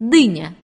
дыня.